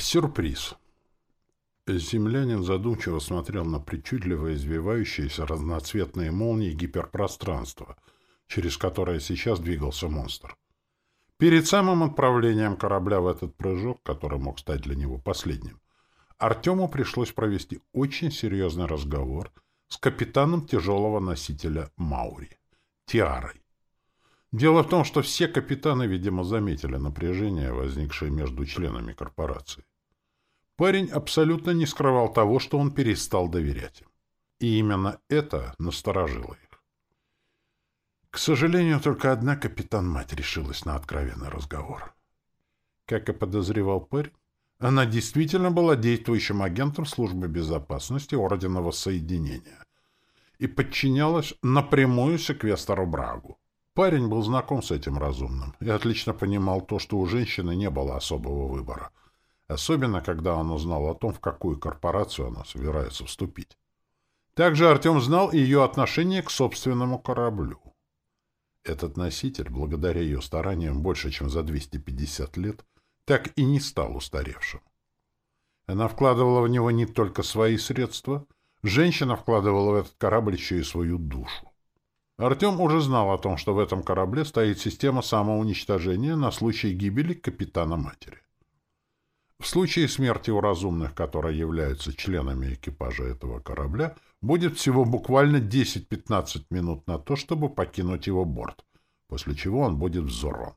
Сюрприз. Землянин задумчиво смотрел на причудливо извивающиеся разноцветные молнии гиперпространства, через которое сейчас двигался монстр. Перед самым отправлением корабля в этот прыжок, который мог стать для него последним, Артему пришлось провести очень серьезный разговор с капитаном тяжелого носителя Маури, Тиарой. Дело в том, что все капитаны, видимо, заметили напряжение, возникшее между членами корпорации. Парень абсолютно не скрывал того, что он перестал доверять им. И именно это насторожило их. К сожалению, только одна капитан-мать решилась на откровенный разговор. Как и подозревал парень, она действительно была действующим агентом службы безопасности Ордена Соединения и подчинялась напрямую секвестору Брагу. Парень был знаком с этим разумным и отлично понимал то, что у женщины не было особого выбора, особенно когда он узнал о том, в какую корпорацию она собирается вступить. Также Артем знал ее отношение к собственному кораблю. Этот носитель, благодаря ее стараниям больше, чем за 250 лет, так и не стал устаревшим. Она вкладывала в него не только свои средства, женщина вкладывала в этот корабль еще и свою душу. Артем уже знал о том, что в этом корабле стоит система самоуничтожения на случай гибели капитана-матери. В случае смерти у разумных, которые являются членами экипажа этого корабля, будет всего буквально 10-15 минут на то, чтобы покинуть его борт, после чего он будет взорван.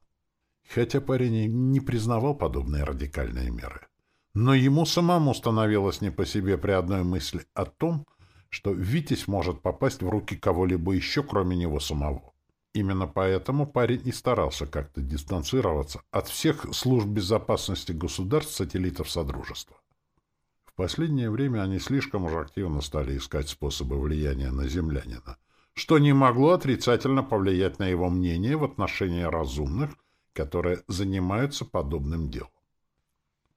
Хотя парень не признавал подобные радикальные меры. Но ему самому становилось не по себе при одной мысли о том, что Витязь может попасть в руки кого-либо еще, кроме него самого. Именно поэтому парень и старался как-то дистанцироваться от всех служб безопасности государств-сателлитов Содружества. В последнее время они слишком уж активно стали искать способы влияния на землянина, что не могло отрицательно повлиять на его мнение в отношении разумных, которые занимаются подобным делом.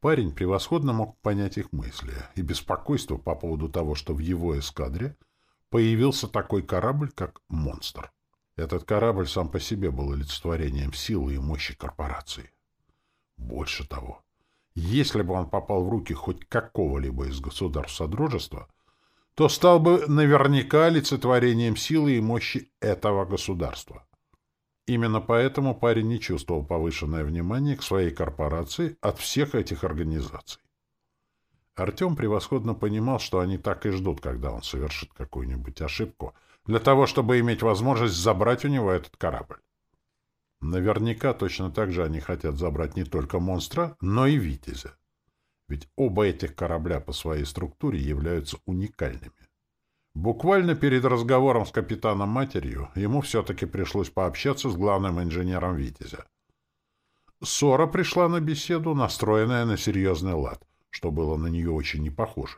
Парень превосходно мог понять их мысли и беспокойство по поводу того, что в его эскадре появился такой корабль, как «Монстр». Этот корабль сам по себе был олицетворением силы и мощи корпорации. Больше того, если бы он попал в руки хоть какого-либо из государств Содружества, то стал бы наверняка олицетворением силы и мощи этого государства. Именно поэтому парень не чувствовал повышенное внимание к своей корпорации от всех этих организаций. Артем превосходно понимал, что они так и ждут, когда он совершит какую-нибудь ошибку, для того, чтобы иметь возможность забрать у него этот корабль. Наверняка точно так же они хотят забрать не только монстра, но и Витязя. Ведь оба этих корабля по своей структуре являются уникальными. Буквально перед разговором с капитаном-матерью ему все-таки пришлось пообщаться с главным инженером «Витязя». Сора пришла на беседу, настроенная на серьезный лад, что было на нее очень не похоже.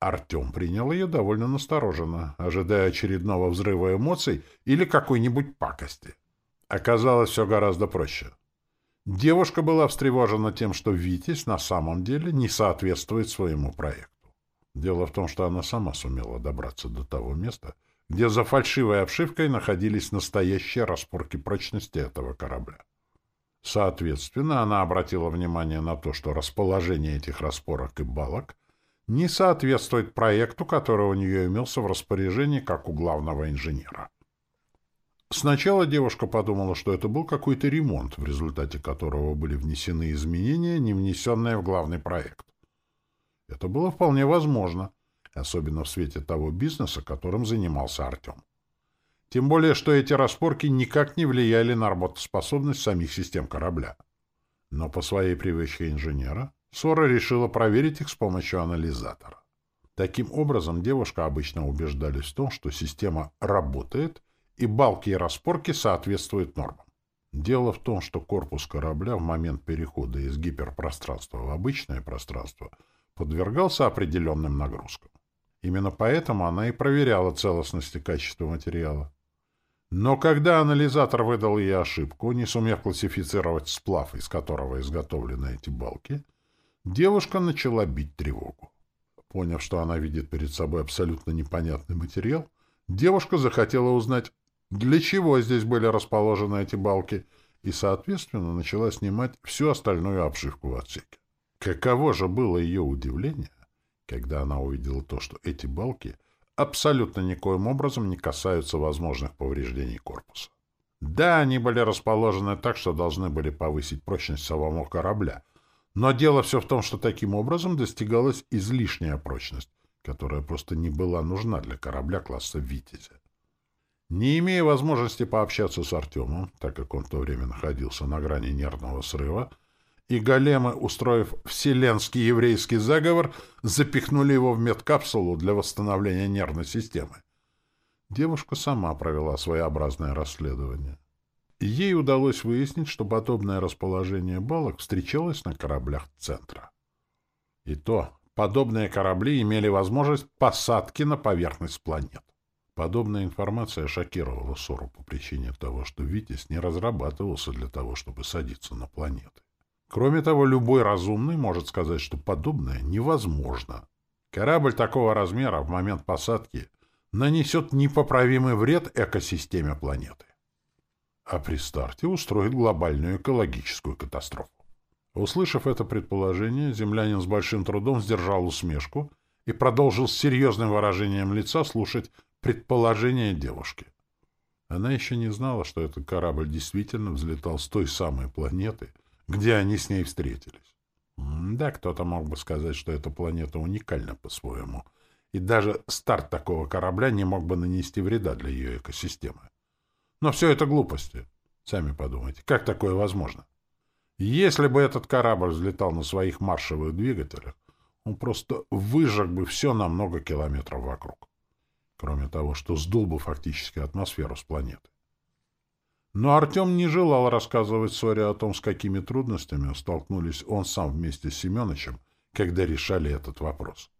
Артем принял ее довольно настороженно, ожидая очередного взрыва эмоций или какой-нибудь пакости. Оказалось все гораздо проще. Девушка была встревожена тем, что Витязь на самом деле не соответствует своему проекту. Дело в том, что она сама сумела добраться до того места, где за фальшивой обшивкой находились настоящие распорки прочности этого корабля. Соответственно, она обратила внимание на то, что расположение этих распорок и балок не соответствует проекту, который у нее имелся в распоряжении как у главного инженера. Сначала девушка подумала, что это был какой-то ремонт, в результате которого были внесены изменения, не внесенные в главный проект. Это было вполне возможно, особенно в свете того бизнеса, которым занимался Артем. Тем более, что эти распорки никак не влияли на работоспособность самих систем корабля. Но по своей привычке инженера Сора решила проверить их с помощью анализатора. Таким образом, девушка обычно убеждались в том, что система работает, и балки и распорки соответствуют нормам. Дело в том, что корпус корабля в момент перехода из гиперпространства в обычное пространство – подвергался определенным нагрузкам. Именно поэтому она и проверяла целостность и качество материала. Но когда анализатор выдал ей ошибку, не сумев классифицировать сплав, из которого изготовлены эти балки, девушка начала бить тревогу. Поняв, что она видит перед собой абсолютно непонятный материал, девушка захотела узнать, для чего здесь были расположены эти балки, и, соответственно, начала снимать всю остальную обшивку в отсеке. Каково же было ее удивление, когда она увидела то, что эти балки абсолютно никоим образом не касаются возможных повреждений корпуса. Да, они были расположены так, что должны были повысить прочность самого корабля, но дело все в том, что таким образом достигалась излишняя прочность, которая просто не была нужна для корабля класса «Витязя». Не имея возможности пообщаться с Артемом, так как он в то время находился на грани нервного срыва, и големы, устроив вселенский еврейский заговор, запихнули его в медкапсулу для восстановления нервной системы. Девушка сама провела своеобразное расследование. Ей удалось выяснить, что подобное расположение балок встречалось на кораблях центра. И то, подобные корабли имели возможность посадки на поверхность планет. Подобная информация шокировала Сору по причине того, что Витязь не разрабатывался для того, чтобы садиться на планеты. Кроме того, любой разумный может сказать, что подобное невозможно. Корабль такого размера в момент посадки нанесет непоправимый вред экосистеме планеты. А при старте устроит глобальную экологическую катастрофу. Услышав это предположение, землянин с большим трудом сдержал усмешку и продолжил с серьезным выражением лица слушать предположение девушки. Она еще не знала, что этот корабль действительно взлетал с той самой планеты, где они с ней встретились. Да, кто-то мог бы сказать, что эта планета уникальна по-своему, и даже старт такого корабля не мог бы нанести вреда для ее экосистемы. Но все это глупости. Сами подумайте, как такое возможно? Если бы этот корабль взлетал на своих маршевых двигателях, он просто выжег бы все на много километров вокруг кроме того, что сдул бы фактически атмосферу с планеты. Но Артем не желал рассказывать Соре о том, с какими трудностями столкнулись он сам вместе с Семеновичем, когда решали этот вопрос.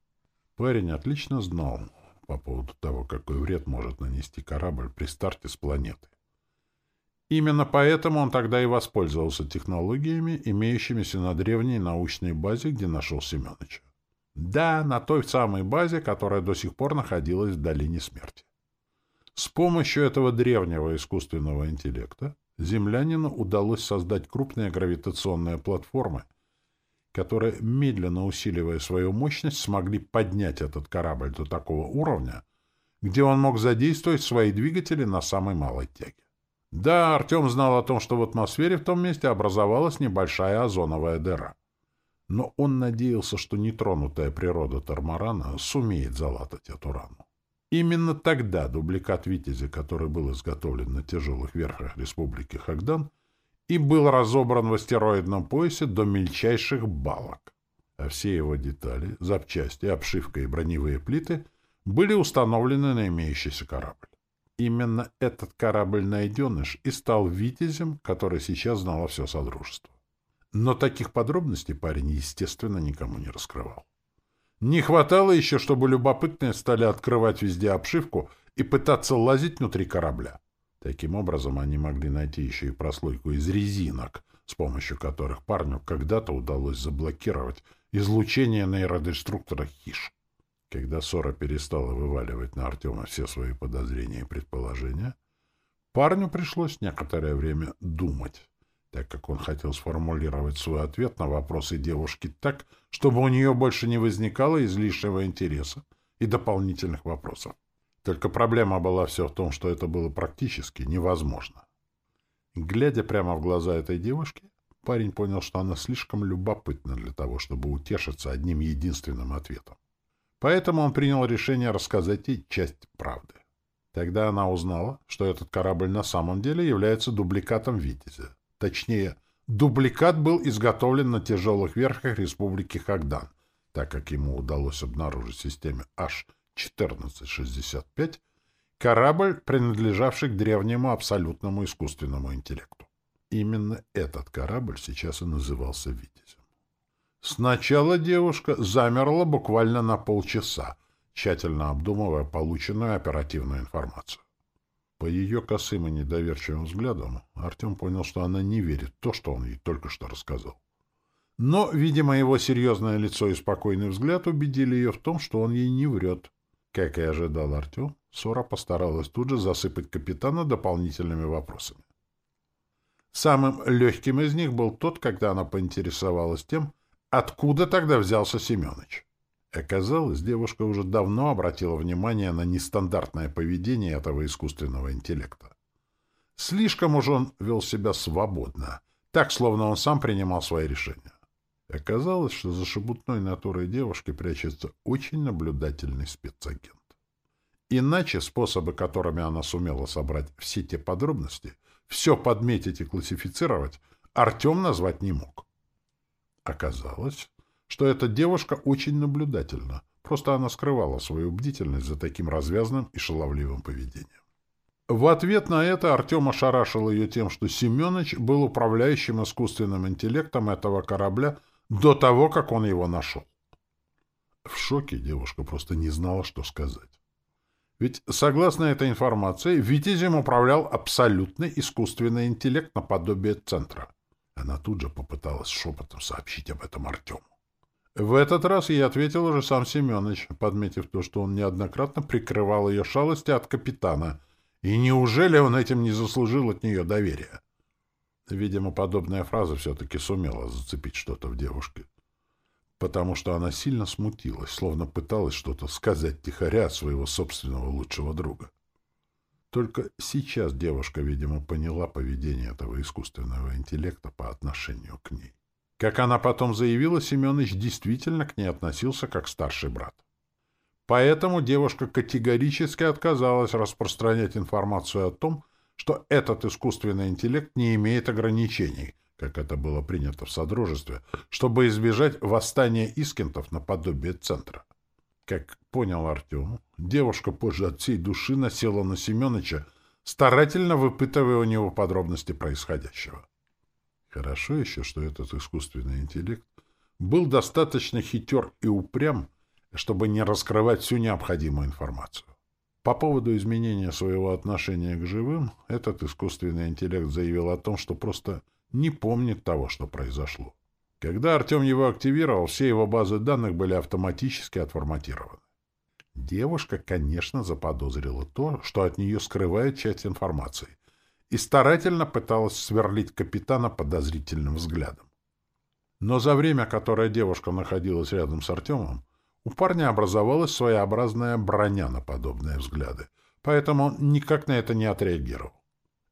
Парень отлично знал по поводу того, какой вред может нанести корабль при старте с планеты. Именно поэтому он тогда и воспользовался технологиями, имеющимися на древней научной базе, где нашел Семеновича. Да, на той самой базе, которая до сих пор находилась в долине смерти. С помощью этого древнего искусственного интеллекта землянину удалось создать крупные гравитационные платформы, которые, медленно усиливая свою мощность, смогли поднять этот корабль до такого уровня, где он мог задействовать свои двигатели на самой малой тяге. Да, Артем знал о том, что в атмосфере в том месте образовалась небольшая озоновая дыра но он надеялся, что нетронутая природа Тормарана сумеет залатать эту рану. Именно тогда дубликат «Витязя», который был изготовлен на тяжелых верхах Республики Хагдан, и был разобран в астероидном поясе до мельчайших балок, а все его детали, запчасти, обшивка и броневые плиты были установлены на имеющийся корабль. Именно этот корабль-найденыш и стал «Витязем», который сейчас знало все Содружество. Но таких подробностей парень, естественно, никому не раскрывал. Не хватало еще, чтобы любопытные стали открывать везде обшивку и пытаться лазить внутри корабля. Таким образом, они могли найти еще и прослойку из резинок, с помощью которых парню когда-то удалось заблокировать излучение нейродеструктора «Хиш». Когда Сора перестала вываливать на Артема все свои подозрения и предположения, парню пришлось некоторое время думать так как он хотел сформулировать свой ответ на вопросы девушки так, чтобы у нее больше не возникало излишнего интереса и дополнительных вопросов. Только проблема была все в том, что это было практически невозможно. Глядя прямо в глаза этой девушки, парень понял, что она слишком любопытна для того, чтобы утешиться одним единственным ответом. Поэтому он принял решение рассказать ей часть правды. Тогда она узнала, что этот корабль на самом деле является дубликатом «Витязя». Точнее, дубликат был изготовлен на тяжелых верхах Республики Хагдан, так как ему удалось обнаружить в системе H-1465 корабль, принадлежавший к древнему абсолютному искусственному интеллекту. Именно этот корабль сейчас и назывался «Витязем». Сначала девушка замерла буквально на полчаса, тщательно обдумывая полученную оперативную информацию. По ее косым и недоверчивым взглядам Артем понял, что она не верит в то, что он ей только что рассказал. Но, видимо, его серьезное лицо и спокойный взгляд убедили ее в том, что он ей не врет. Как и ожидал Артем, Сора постаралась тут же засыпать капитана дополнительными вопросами. Самым легким из них был тот, когда она поинтересовалась тем, Откуда тогда взялся Семенович? Оказалось, девушка уже давно обратила внимание на нестандартное поведение этого искусственного интеллекта. Слишком уж он вел себя свободно, так, словно он сам принимал свои решения. Оказалось, что за шебутной натурой девушки прячется очень наблюдательный спецагент. Иначе способы, которыми она сумела собрать все те подробности, все подметить и классифицировать, Артем назвать не мог. Оказалось, что эта девушка очень наблюдательна, просто она скрывала свою бдительность за таким развязным и шаловливым поведением. В ответ на это Артем ошарашил ее тем, что Семенович был управляющим искусственным интеллектом этого корабля до того, как он его нашел. В шоке девушка просто не знала, что сказать. Ведь, согласно этой информации, Витязем управлял абсолютный искусственный интеллект наподобие центра. Она тут же попыталась шепотом сообщить об этом Артему. В этот раз ей ответил уже сам Семенович, подметив то, что он неоднократно прикрывал ее шалости от капитана. И неужели он этим не заслужил от нее доверия? Видимо, подобная фраза все-таки сумела зацепить что-то в девушке. Потому что она сильно смутилась, словно пыталась что-то сказать тихоря от своего собственного лучшего друга. Только сейчас девушка, видимо, поняла поведение этого искусственного интеллекта по отношению к ней. Как она потом заявила, Семенович действительно к ней относился как старший брат. Поэтому девушка категорически отказалась распространять информацию о том, что этот искусственный интеллект не имеет ограничений, как это было принято в Содружестве, чтобы избежать восстания искентов наподобие центра. Как понял Артем, девушка позже от всей души насела на Семеновича, старательно выпытывая у него подробности происходящего. Хорошо еще, что этот искусственный интеллект был достаточно хитер и упрям, чтобы не раскрывать всю необходимую информацию. По поводу изменения своего отношения к живым, этот искусственный интеллект заявил о том, что просто не помнит того, что произошло. Когда Артем его активировал, все его базы данных были автоматически отформатированы. Девушка, конечно, заподозрила то, что от нее скрывает часть информации, и старательно пыталась сверлить капитана подозрительным взглядом. Но за время, которое девушка находилась рядом с Артемом, у парня образовалась своеобразная броня на подобные взгляды, поэтому он никак на это не отреагировал.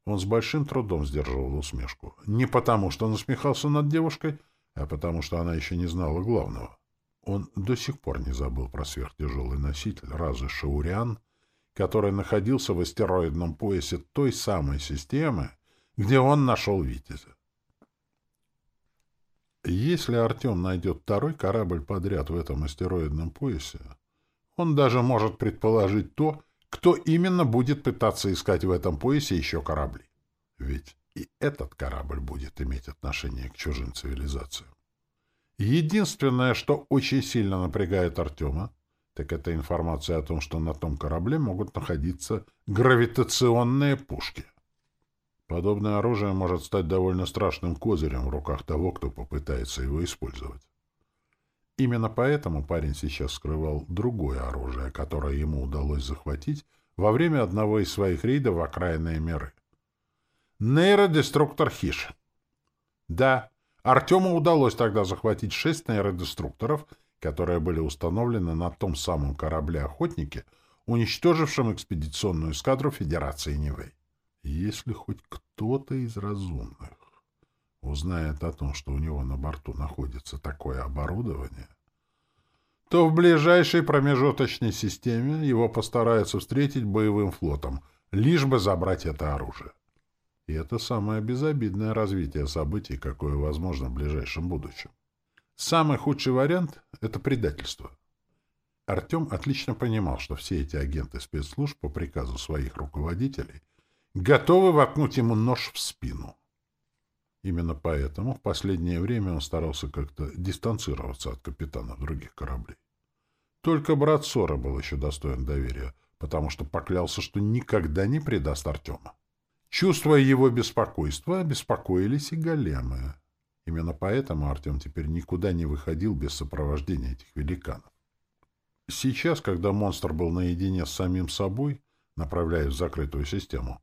Он с большим трудом сдерживал усмешку. Не потому, что насмехался над девушкой, а потому, что она еще не знала главного. Он до сих пор не забыл про сверхтяжелый носитель разы Шауриан, который находился в астероидном поясе той самой системы, где он нашел Витязя. Если Артем найдет второй корабль подряд в этом астероидном поясе, он даже может предположить то, кто именно будет пытаться искать в этом поясе еще корабли. Ведь и этот корабль будет иметь отношение к чужим цивилизациям. Единственное, что очень сильно напрягает Артема, так это информация о том, что на том корабле могут находиться гравитационные пушки. Подобное оружие может стать довольно страшным козырем в руках того, кто попытается его использовать. Именно поэтому парень сейчас скрывал другое оружие, которое ему удалось захватить во время одного из своих рейдов в окраинные миры. Нейродеструктор Хиш. Да, Артему удалось тогда захватить шесть нейродеструкторов, которые были установлены на том самом корабле-охотнике, уничтожившем экспедиционную эскадру Федерации Нивэй. Если хоть кто-то из разумных узнает о том, что у него на борту находится такое оборудование, то в ближайшей промежуточной системе его постараются встретить боевым флотом, лишь бы забрать это оружие. И это самое безобидное развитие событий, какое возможно в ближайшем будущем. Самый худший вариант — это предательство. Артем отлично понимал, что все эти агенты спецслужб по приказу своих руководителей готовы воткнуть ему нож в спину. Именно поэтому в последнее время он старался как-то дистанцироваться от капитанов других кораблей. Только брат Сора был еще достоин доверия, потому что поклялся, что никогда не предаст Артема. Чувствуя его беспокойство, беспокоились и големы. Именно поэтому Артем теперь никуда не выходил без сопровождения этих великанов. Сейчас, когда монстр был наедине с самим собой, направляясь в закрытую систему,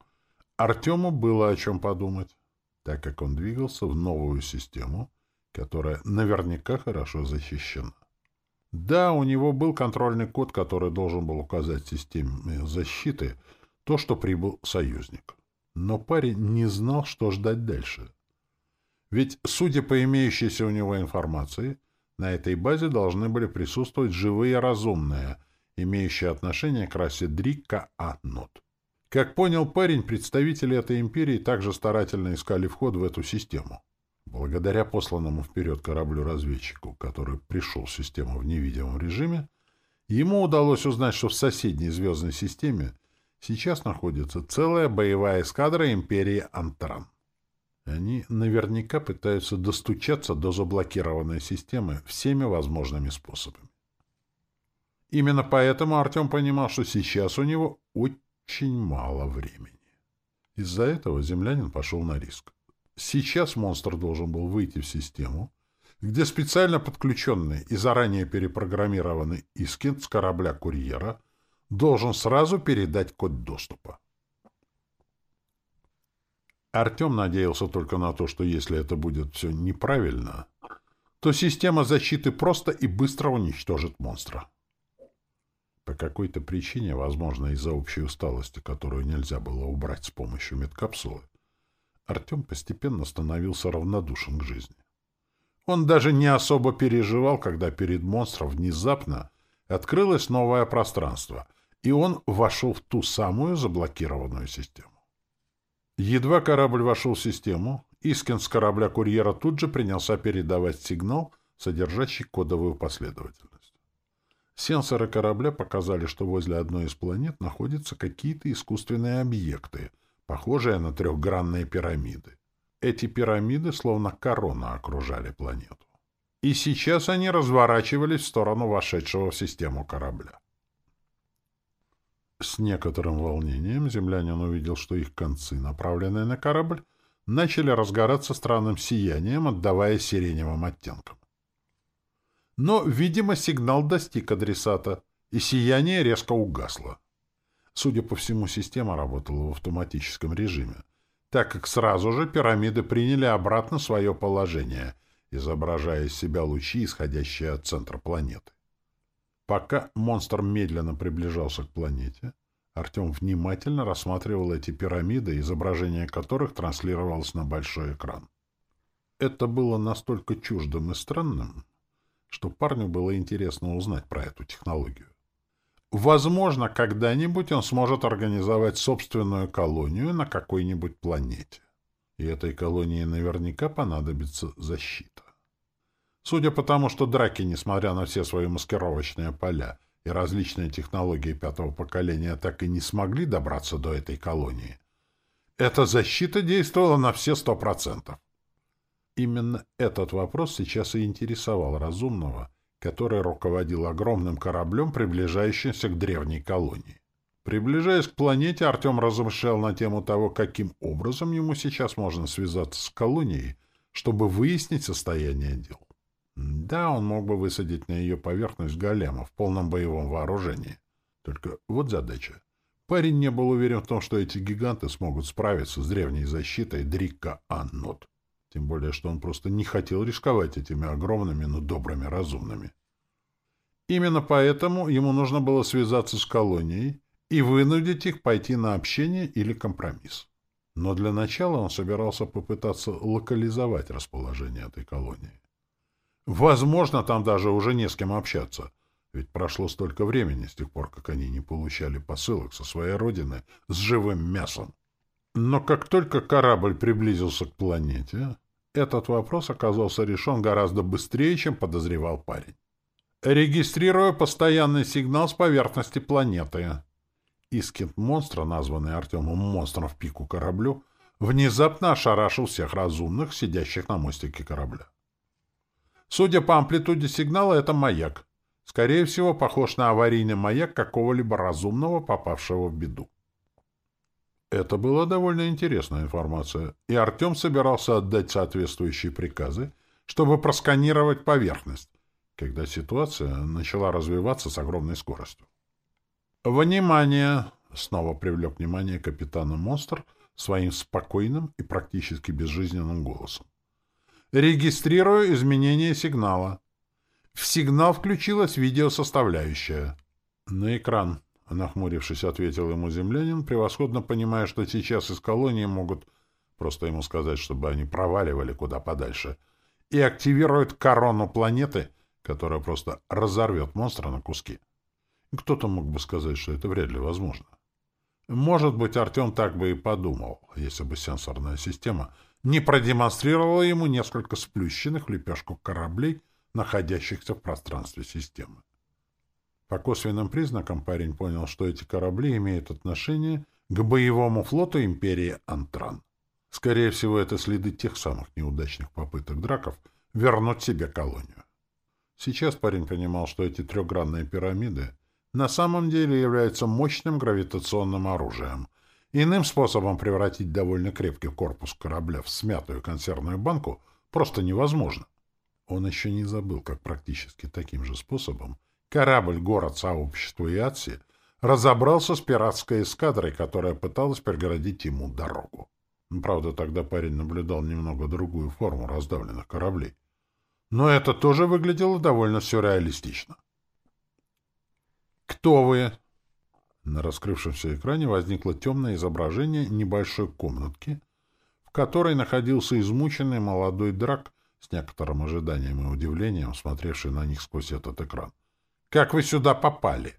Артему было о чем подумать, так как он двигался в новую систему, которая наверняка хорошо защищена. Да, у него был контрольный код, который должен был указать системе защиты то, что прибыл союзник. Но парень не знал, что ждать дальше. Ведь, судя по имеющейся у него информации, на этой базе должны были присутствовать живые разумные, имеющие отношение к расе Дрикка Аннот. Как понял парень, представители этой империи также старательно искали вход в эту систему. Благодаря посланному вперед кораблю-разведчику, который пришел в систему в невидимом режиме, ему удалось узнать, что в соседней звездной системе сейчас находится целая боевая эскадра империи Антран. Они наверняка пытаются достучаться до заблокированной системы всеми возможными способами. Именно поэтому Артем понимал, что сейчас у него очень мало времени. Из-за этого землянин пошел на риск. Сейчас монстр должен был выйти в систему, где специально подключенный и заранее перепрограммированный Искин с корабля-курьера должен сразу передать код доступа. Артем надеялся только на то, что если это будет все неправильно, то система защиты просто и быстро уничтожит монстра. По какой-то причине, возможно, из-за общей усталости, которую нельзя было убрать с помощью медкапсулы, Артем постепенно становился равнодушен к жизни. Он даже не особо переживал, когда перед монстром внезапно открылось новое пространство, и он вошел в ту самую заблокированную систему. Едва корабль вошел в систему, Искин с корабля-курьера тут же принялся передавать сигнал, содержащий кодовую последовательность. Сенсоры корабля показали, что возле одной из планет находятся какие-то искусственные объекты — похожие на трехгранные пирамиды. Эти пирамиды словно корона окружали планету. И сейчас они разворачивались в сторону вошедшего в систему корабля. С некоторым волнением землянин увидел, что их концы, направленные на корабль, начали разгораться странным сиянием, отдавая сиреневым оттенкам. Но, видимо, сигнал достиг адресата, и сияние резко угасло. Судя по всему, система работала в автоматическом режиме, так как сразу же пирамиды приняли обратно свое положение, изображая из себя лучи, исходящие от центра планеты. Пока монстр медленно приближался к планете, Артем внимательно рассматривал эти пирамиды, изображение которых транслировалось на большой экран. Это было настолько чуждым и странным, что парню было интересно узнать про эту технологию. Возможно, когда-нибудь он сможет организовать собственную колонию на какой-нибудь планете. И этой колонии наверняка понадобится защита. Судя по тому, что драки, несмотря на все свои маскировочные поля и различные технологии пятого поколения, так и не смогли добраться до этой колонии, эта защита действовала на все сто процентов. Именно этот вопрос сейчас и интересовал разумного, который руководил огромным кораблем, приближающимся к древней колонии. Приближаясь к планете, Артем размышлял на тему того, каким образом ему сейчас можно связаться с колонией, чтобы выяснить состояние дел. Да, он мог бы высадить на ее поверхность голема в полном боевом вооружении. Только вот задача. Парень не был уверен в том, что эти гиганты смогут справиться с древней защитой Дрика Аннот. Тем более, что он просто не хотел рисковать этими огромными, но добрыми разумными. Именно поэтому ему нужно было связаться с колонией и вынудить их пойти на общение или компромисс. Но для начала он собирался попытаться локализовать расположение этой колонии. Возможно, там даже уже не с кем общаться, ведь прошло столько времени с тех пор, как они не получали посылок со своей родины с живым мясом. Но как только корабль приблизился к планете, этот вопрос оказался решен гораздо быстрее, чем подозревал парень. Регистрирую постоянный сигнал с поверхности планеты. Искин монстра, названный Артемом монстром в пику кораблю, внезапно ошарашил всех разумных, сидящих на мостике корабля. Судя по амплитуде сигнала, это маяк. Скорее всего, похож на аварийный маяк какого-либо разумного, попавшего в беду. Это была довольно интересная информация, и Артем собирался отдать соответствующие приказы, чтобы просканировать поверхность, когда ситуация начала развиваться с огромной скоростью. «Внимание!» — снова привлек внимание капитана Монстр своим спокойным и практически безжизненным голосом. Регистрирую изменение сигнала. В сигнал включилась видеосоставляющая. На экран, нахмурившись, ответил ему землянин, превосходно понимая, что сейчас из колонии могут просто ему сказать, чтобы они проваливали куда подальше, и активируют корону планеты, которая просто разорвет монстра на куски. Кто-то мог бы сказать, что это вряд ли возможно. Может быть, Артем так бы и подумал, если бы сенсорная система не продемонстрировала ему несколько сплющенных лепешку кораблей, находящихся в пространстве системы. По косвенным признакам парень понял, что эти корабли имеют отношение к боевому флоту империи Антран. Скорее всего, это следы тех самых неудачных попыток драков вернуть себе колонию. Сейчас парень понимал, что эти трехгранные пирамиды на самом деле являются мощным гравитационным оружием. Иным способом превратить довольно крепкий корпус корабля в смятую консервную банку просто невозможно. Он еще не забыл, как практически таким же способом корабль-город сообщества Иатси разобрался с пиратской эскадрой, которая пыталась преградить ему дорогу. Правда, тогда парень наблюдал немного другую форму раздавленных кораблей. Но это тоже выглядело довольно сюрреалистично. «Кто вы?» На раскрывшемся экране возникло темное изображение небольшой комнатки, в которой находился измученный молодой драк с некоторым ожиданием и удивлением, смотревший на них сквозь этот экран. «Как вы сюда попали?»